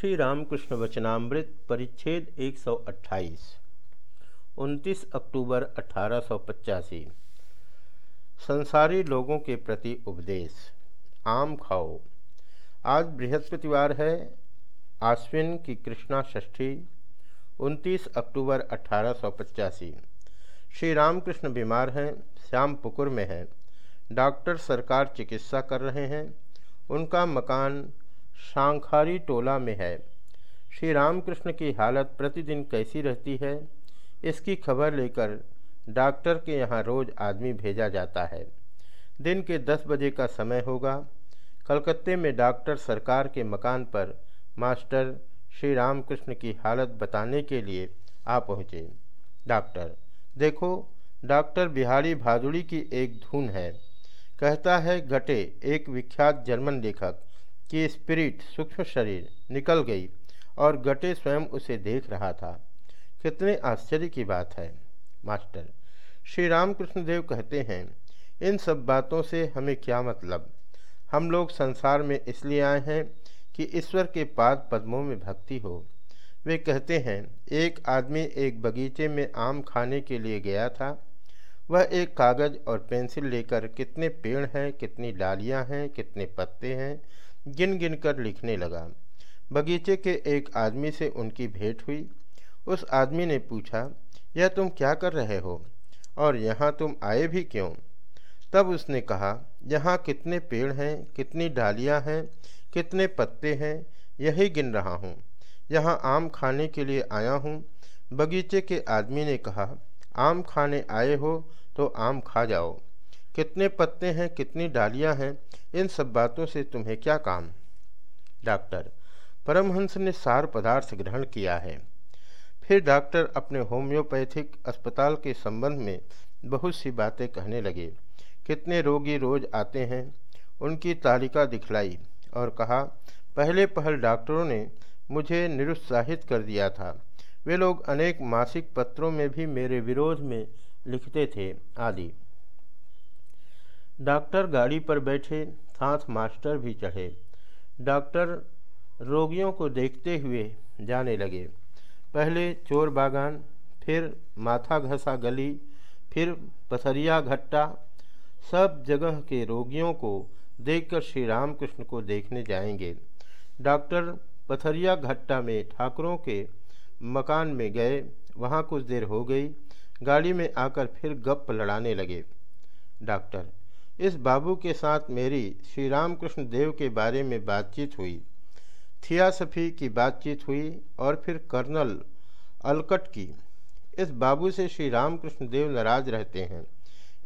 श्री रामकृष्ण वचनामृत परिच्छेद 128 29 अक्टूबर अठारह सौ पचासी। संसारी लोगों के प्रति उपदेश, आम खाओ। आज बृहस्पतिवार है, आश्विन की कृष्णा षष्ठी 29 अक्टूबर अठारह श्री रामकृष्ण बीमार हैं, श्याम पुकुर में हैं। डॉक्टर सरकार चिकित्सा कर रहे हैं, उनका मकान शांखारी टोला में है। श्री रामकृष्ण की हालत प्रतिदिन कैसी रहती है, इसकी खबर लेकर डॉक्टर के यहाँ रोज़ आदमी भेजा जाता है। दिन के दस बजे का समय होगा। कलकत्ते में डॉक्टर सरकार के मकान पर मास्टर श्री रामकृष्ण की हालत बताने के लिए आ पहुँचे। डॉक्टर, देखो, डॉक्टर बिहारी भादुड़ी की एक धुन है। कहता है गटे एक विख्यात जर्मन लेखक कि स्पिरिट सूक्ष्म शरीर निकल गई और गटे स्वयं उसे देख रहा था। कितने आश्चर्य की बात है। मास्टर, श्री रामकृष्ण देव कहते हैं, इन सब बातों से हमें क्या मतलब? हम लोग संसार में इसलिए आए हैं कि ईश्वर के पाद पद्मों में भक्ति हो। वे कहते हैं, एक आदमी एक बगीचे में आम खाने के लिए गया था। वह एक कागज़ और पेंसिल लेकर कितने पेड़ हैं, कितनी डालियाँ हैं, कितने पत्ते हैं गिन गिन कर लिखने लगा। बगीचे के एक आदमी से उनकी भेंट हुई। उस आदमी ने पूछा, यह तुम क्या कर रहे हो? और यहाँ तुम आए भी क्यों? तब उसने कहा, यहाँ कितने पेड़ हैं, कितनी डालियाँ हैं, कितने पत्ते हैं, यही गिन रहा हूँ। यहाँ आम खाने के लिए आया हूँ। बगीचे के आदमी ने कहा, आम खाने आए हो तो आम खा जाओ। कितने पत्ते हैं, कितनी डालियाँ हैं, इन सब बातों से तुम्हें क्या काम? डॉक्टर, परमहंस ने सार पदार्थ ग्रहण किया है। फिर डॉक्टर अपने होम्योपैथिक अस्पताल के संबंध में बहुत सी बातें कहने लगे। कितने रोगी रोज आते हैं, उनकी तालिका दिखलाई और कहा, पहले पहल डॉक्टरों ने मुझे निरुत्साहित कर दिया था। वे लोग अनेक मासिक पत्रों में भी मेरे विरोध में लिखते थे, आदि। डॉक्टर गाड़ी पर बैठे साथ मास्टर भी चढ़े। डॉक्टर रोगियों को देखते हुए जाने लगे। पहले चोर बागान, फिर माथा घसा गली, फिर पथरिया घट्टा, सब जगह के रोगियों को देखकर श्री रामकृष्ण को देखने जाएँगे। डॉक्टर पथरिया घट्टा में ठाकुरों के मकान में गए, वहाँ कुछ देर हो गई, गाड़ी में आकर फिर गप लड़ाने लगे। डॉक्टर इस बाबू के साथ मेरी श्री रामकृष्ण देव के बारे में बातचीत हुई। थियासफी की बातचीत हुई और फिर कर्नल अलकट की। इस बाबू से श्री रामकृष्ण देव नाराज़ रहते हैं।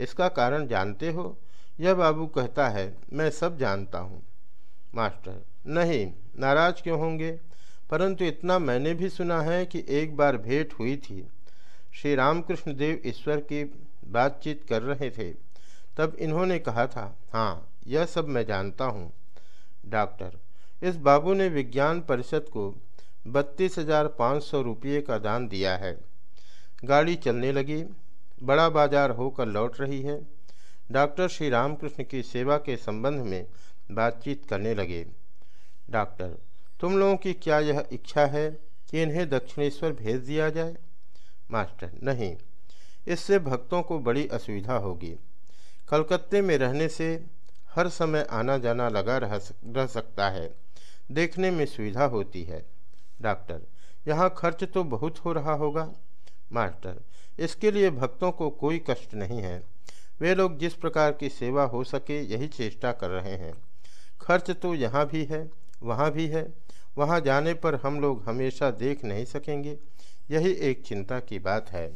इसका कारण जानते हो? यह बाबू कहता है, मैं सब जानता हूँ। मास्टर, नहीं, नाराज़ क्यों होंगे? परंतु इतना मैंने भी सुना है कि एक बार भेंट हुई थी। श्री रामकृष्ण देव ईश्वर की बातचीत कर रहे थे। तब इन्होंने कहा था हाँ यह सब मैं जानता हूँ। डॉक्टर, इस बाबू ने विज्ञान परिषद को बत्तीस हज़ार पाँच सौ रुपये का दान दिया है। गाड़ी चलने लगी, बड़ा बाज़ार होकर लौट रही है। डॉक्टर श्री रामकृष्ण की सेवा के संबंध में बातचीत करने लगे। डॉक्टर, तुम लोगों की क्या यह इच्छा है कि इन्हें दक्षिणेश्वर भेज दिया जाए? मास्टर, नहीं, इससे भक्तों को बड़ी असुविधा होगी। कलकत्ते में रहने से हर समय आना जाना लगा रह रह सकता है। देखने में सुविधा होती है। डॉक्टर, यहाँ खर्च तो बहुत हो रहा होगा। मास्टर, इसके लिए भक्तों को कोई कष्ट नहीं है। वे लोग जिस प्रकार की सेवा हो सके यही चेष्टा कर रहे हैं। खर्च तो यहाँ भी है, वहाँ भी है। वहाँ जाने पर हम लोग हमेशा देख नहीं सकेंगे। यही एक चिंता की बात है।